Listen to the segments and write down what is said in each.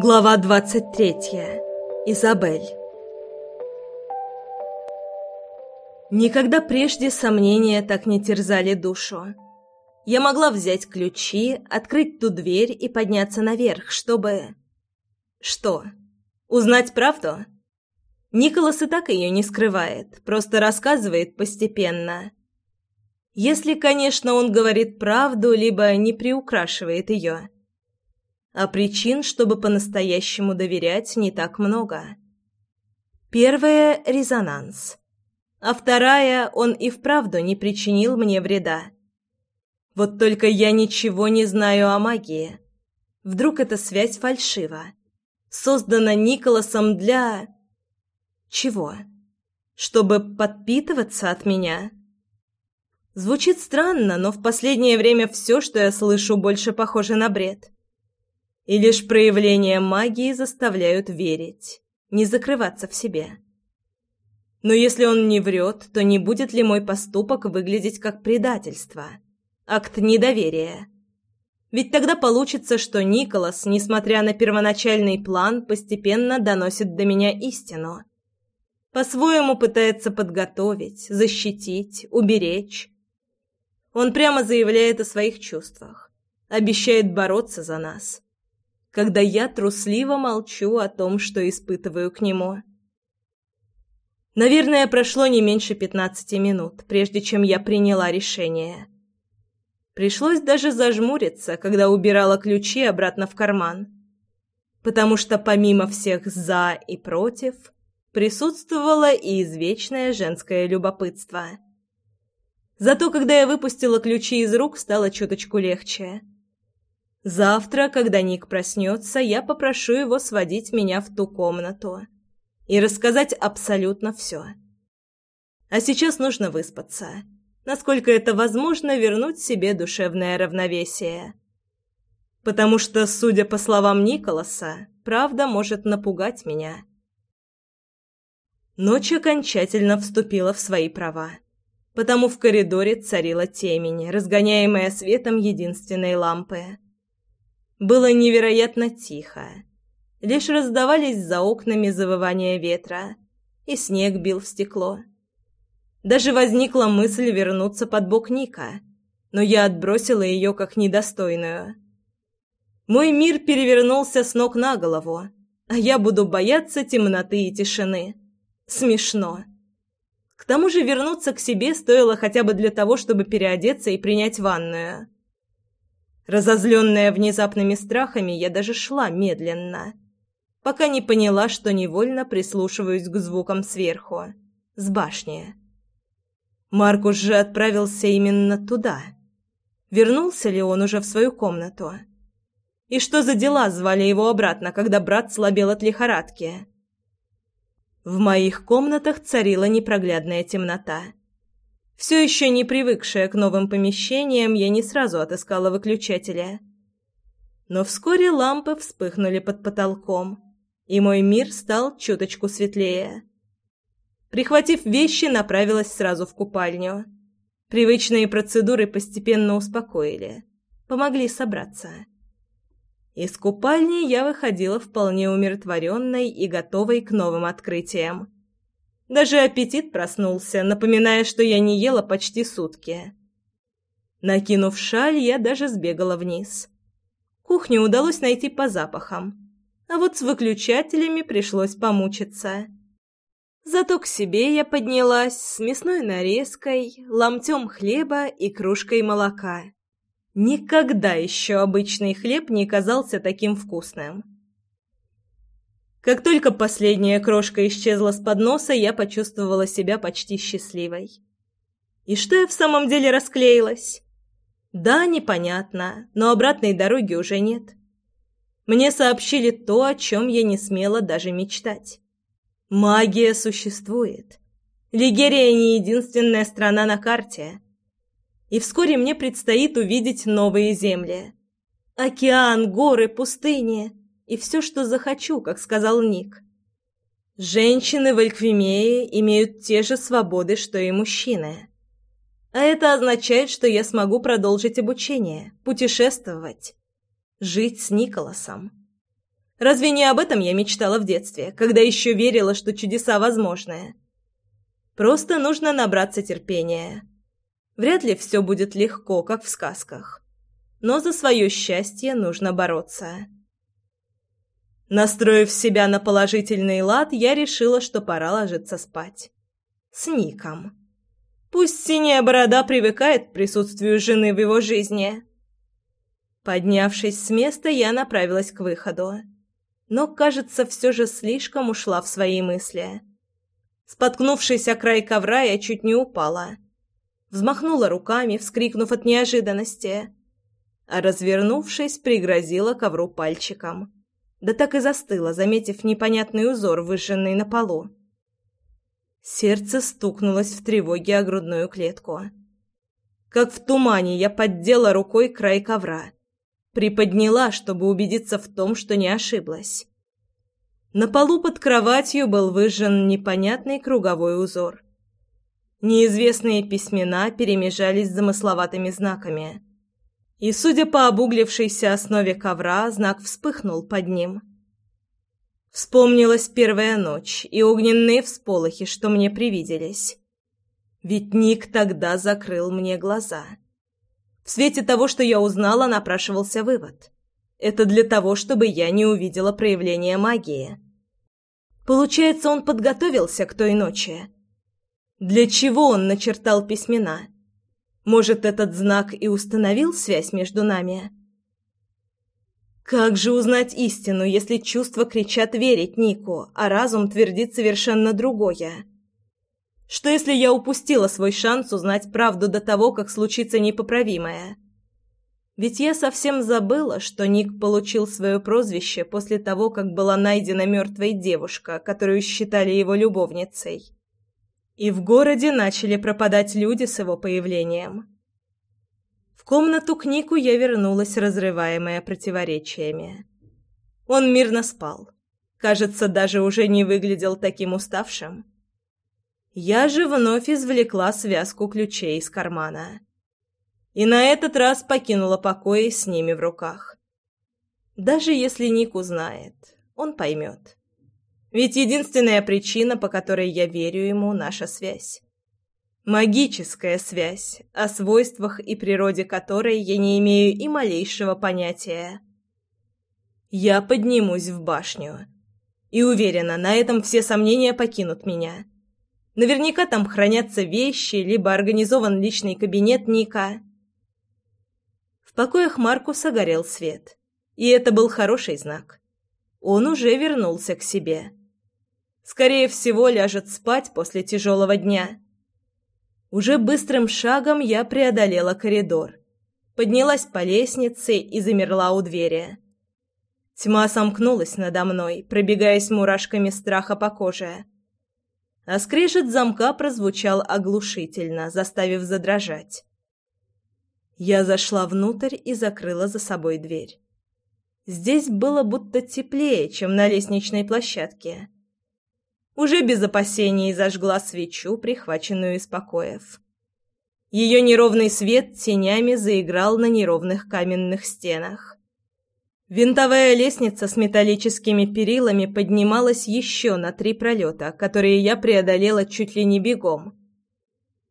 Глава 23. Изабель. Никогда прежде сомнения так не терзали душу. Я могла взять ключи, открыть ту дверь и подняться наверх, чтобы... Что? Узнать правду? Николас и так ее не скрывает, просто рассказывает постепенно. Если, конечно, он говорит правду, либо не приукрашивает ее а причин, чтобы по-настоящему доверять, не так много. Первая — резонанс. А вторая — он и вправду не причинил мне вреда. Вот только я ничего не знаю о магии. Вдруг эта связь фальшива? Создана Николасом для... Чего? Чтобы подпитываться от меня? Звучит странно, но в последнее время все, что я слышу, больше похоже на бред и лишь проявления магии заставляют верить, не закрываться в себе. Но если он не врет, то не будет ли мой поступок выглядеть как предательство, акт недоверия? Ведь тогда получится, что Николас, несмотря на первоначальный план, постепенно доносит до меня истину. По-своему пытается подготовить, защитить, уберечь. Он прямо заявляет о своих чувствах, обещает бороться за нас когда я трусливо молчу о том, что испытываю к нему. Наверное, прошло не меньше пятнадцати минут, прежде чем я приняла решение. Пришлось даже зажмуриться, когда убирала ключи обратно в карман. Потому что помимо всех «за» и «против» присутствовало и извечное женское любопытство. Зато когда я выпустила ключи из рук, стало чуточку легче – Завтра, когда Ник проснется, я попрошу его сводить меня в ту комнату и рассказать абсолютно все. А сейчас нужно выспаться. Насколько это возможно, вернуть себе душевное равновесие. Потому что, судя по словам Николаса, правда может напугать меня. Ночь окончательно вступила в свои права. Потому в коридоре царила темень, разгоняемая светом единственной лампы. Было невероятно тихо. Лишь раздавались за окнами завывания ветра, и снег бил в стекло. Даже возникла мысль вернуться под бок Ника, но я отбросила ее как недостойную. Мой мир перевернулся с ног на голову, а я буду бояться темноты и тишины. Смешно. К тому же вернуться к себе стоило хотя бы для того, чтобы переодеться и принять ванную. Разозленная внезапными страхами, я даже шла медленно, пока не поняла, что невольно прислушиваюсь к звукам сверху, с башни. Маркус же отправился именно туда. Вернулся ли он уже в свою комнату? И что за дела звали его обратно, когда брат слабел от лихорадки? В моих комнатах царила непроглядная темнота. Все еще не привыкшая к новым помещениям, я не сразу отыскала выключателя. Но вскоре лампы вспыхнули под потолком, и мой мир стал чуточку светлее. Прихватив вещи, направилась сразу в купальню. Привычные процедуры постепенно успокоили, помогли собраться. Из купальни я выходила вполне умиротворенной и готовой к новым открытиям. Даже аппетит проснулся, напоминая, что я не ела почти сутки. Накинув шаль, я даже сбегала вниз. Кухню удалось найти по запахам, а вот с выключателями пришлось помучиться. Зато к себе я поднялась с мясной нарезкой, ломтем хлеба и кружкой молока. Никогда еще обычный хлеб не казался таким вкусным. Как только последняя крошка исчезла с подноса, я почувствовала себя почти счастливой. И что я в самом деле расклеилась? Да, непонятно, но обратной дороги уже нет. Мне сообщили то, о чем я не смела даже мечтать. Магия существует. Лигерия не единственная страна на карте. И вскоре мне предстоит увидеть новые земли. Океан, горы, пустыни и все, что захочу, как сказал Ник. Женщины в Эльквимее имеют те же свободы, что и мужчины. А это означает, что я смогу продолжить обучение, путешествовать, жить с Николасом. Разве не об этом я мечтала в детстве, когда еще верила, что чудеса возможны? Просто нужно набраться терпения. Вряд ли все будет легко, как в сказках. Но за свое счастье нужно бороться. Настроив себя на положительный лад, я решила, что пора ложиться спать. С Ником. Пусть синяя борода привыкает к присутствию жены в его жизни. Поднявшись с места, я направилась к выходу но, кажется, все же слишком ушла в свои мысли. Споткнувшись о край ковра, я чуть не упала. Взмахнула руками, вскрикнув от неожиданности, а, развернувшись, пригрозила ковру пальчиком. Да так и застыла, заметив непонятный узор, выжженный на полу. Сердце стукнулось в тревоге о грудную клетку. Как в тумане я поддела рукой край ковра — Приподняла, чтобы убедиться в том, что не ошиблась. На полу под кроватью был выжжен непонятный круговой узор. Неизвестные письмена перемежались с замысловатыми знаками. И, судя по обуглившейся основе ковра, знак вспыхнул под ним. Вспомнилась первая ночь и огненные всполохи, что мне привиделись. Ведь Ник тогда закрыл мне глаза. В свете того, что я узнала, напрашивался вывод. Это для того, чтобы я не увидела проявления магии. Получается, он подготовился к той ночи. Для чего он начертал письмена? Может, этот знак и установил связь между нами? Как же узнать истину, если чувства кричат верить Нику, а разум твердит совершенно другое? Что если я упустила свой шанс узнать правду до того, как случится непоправимое? Ведь я совсем забыла, что Ник получил свое прозвище после того, как была найдена мертвая девушка, которую считали его любовницей. И в городе начали пропадать люди с его появлением. В комнату к Нику я вернулась, разрываемая противоречиями. Он мирно спал. Кажется, даже уже не выглядел таким уставшим. Я же вновь извлекла связку ключей из кармана. И на этот раз покинула покои с ними в руках. Даже если Ник узнает, он поймет. Ведь единственная причина, по которой я верю ему, — наша связь. Магическая связь, о свойствах и природе которой я не имею и малейшего понятия. Я поднимусь в башню. И уверена, на этом все сомнения покинут меня. — Наверняка там хранятся вещи, либо организован личный кабинет Ника. В покоях Маркуса горел свет. И это был хороший знак. Он уже вернулся к себе. Скорее всего, ляжет спать после тяжелого дня. Уже быстрым шагом я преодолела коридор. Поднялась по лестнице и замерла у двери. Тьма сомкнулась надо мной, пробегаясь мурашками страха по коже а скрежет замка прозвучал оглушительно, заставив задрожать. Я зашла внутрь и закрыла за собой дверь. Здесь было будто теплее, чем на лестничной площадке. Уже без опасений зажгла свечу, прихваченную из покоев. Ее неровный свет тенями заиграл на неровных каменных стенах. Винтовая лестница с металлическими перилами поднималась еще на три пролета, которые я преодолела чуть ли не бегом.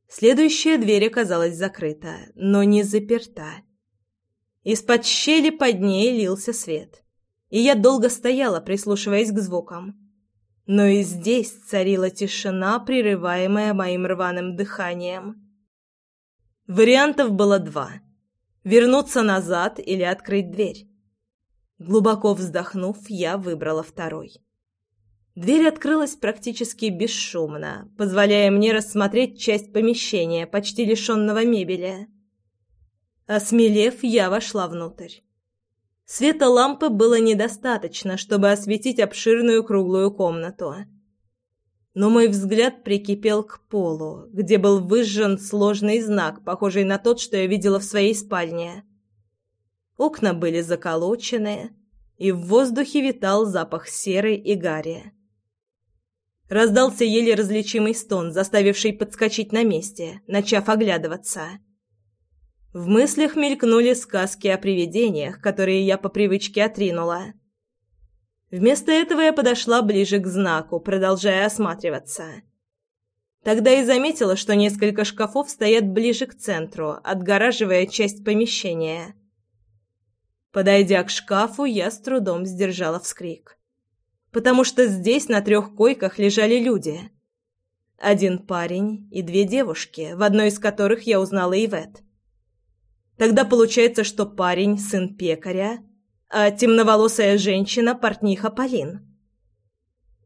Следующая дверь оказалась закрыта, но не заперта. Из-под щели под ней лился свет, и я долго стояла, прислушиваясь к звукам. Но и здесь царила тишина, прерываемая моим рваным дыханием. Вариантов было два — вернуться назад или открыть дверь. Глубоко вздохнув, я выбрала второй. Дверь открылась практически бесшумно, позволяя мне рассмотреть часть помещения, почти лишенного мебели. Осмелев, я вошла внутрь. Света лампы было недостаточно, чтобы осветить обширную круглую комнату. Но мой взгляд прикипел к полу, где был выжжен сложный знак, похожий на тот, что я видела в своей спальне — Окна были заколочены, и в воздухе витал запах серы и гари. Раздался еле различимый стон, заставивший подскочить на месте, начав оглядываться. В мыслях мелькнули сказки о привидениях, которые я по привычке отринула. Вместо этого я подошла ближе к знаку, продолжая осматриваться. Тогда и заметила, что несколько шкафов стоят ближе к центру, отгораживая часть помещения. Подойдя к шкафу, я с трудом сдержала вскрик. Потому что здесь на трех койках лежали люди. Один парень и две девушки, в одной из которых я узнала Ивет. Тогда получается, что парень – сын пекаря, а темноволосая женщина – портниха Полин.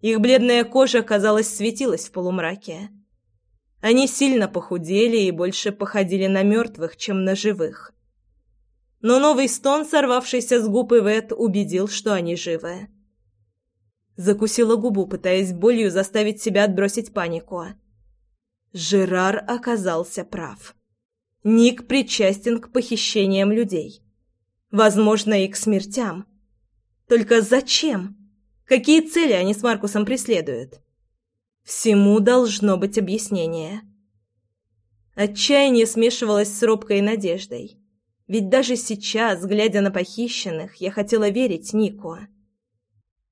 Их бледная кожа, казалось, светилась в полумраке. Они сильно похудели и больше походили на мертвых, чем на живых. Но новый стон, сорвавшийся с губ Ивет, убедил, что они живы. Закусила губу, пытаясь болью заставить себя отбросить панику. Жерар оказался прав. Ник причастен к похищениям людей. Возможно, и к смертям. Только зачем? Какие цели они с Маркусом преследуют? Всему должно быть объяснение. Отчаяние смешивалось с робкой надеждой. Ведь даже сейчас, глядя на похищенных, я хотела верить Нику.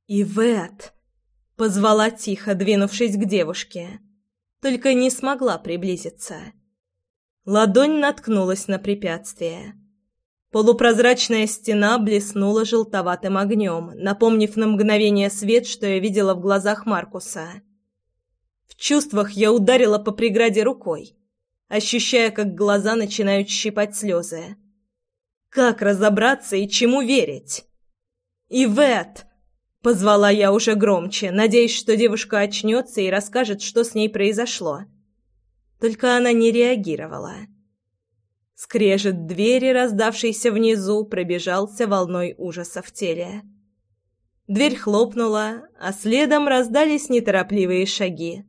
«Ивет!» — позвала тихо, двинувшись к девушке. Только не смогла приблизиться. Ладонь наткнулась на препятствие. Полупрозрачная стена блеснула желтоватым огнем, напомнив на мгновение свет, что я видела в глазах Маркуса. В чувствах я ударила по преграде рукой, ощущая, как глаза начинают щипать слезы. Как разобраться и чему верить? «Ивет!» — позвала я уже громче, надеясь, что девушка очнется и расскажет, что с ней произошло. Только она не реагировала. Скрежет двери, раздавшийся внизу, пробежался волной ужаса в теле. Дверь хлопнула, а следом раздались неторопливые шаги.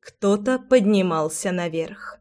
Кто-то поднимался наверх.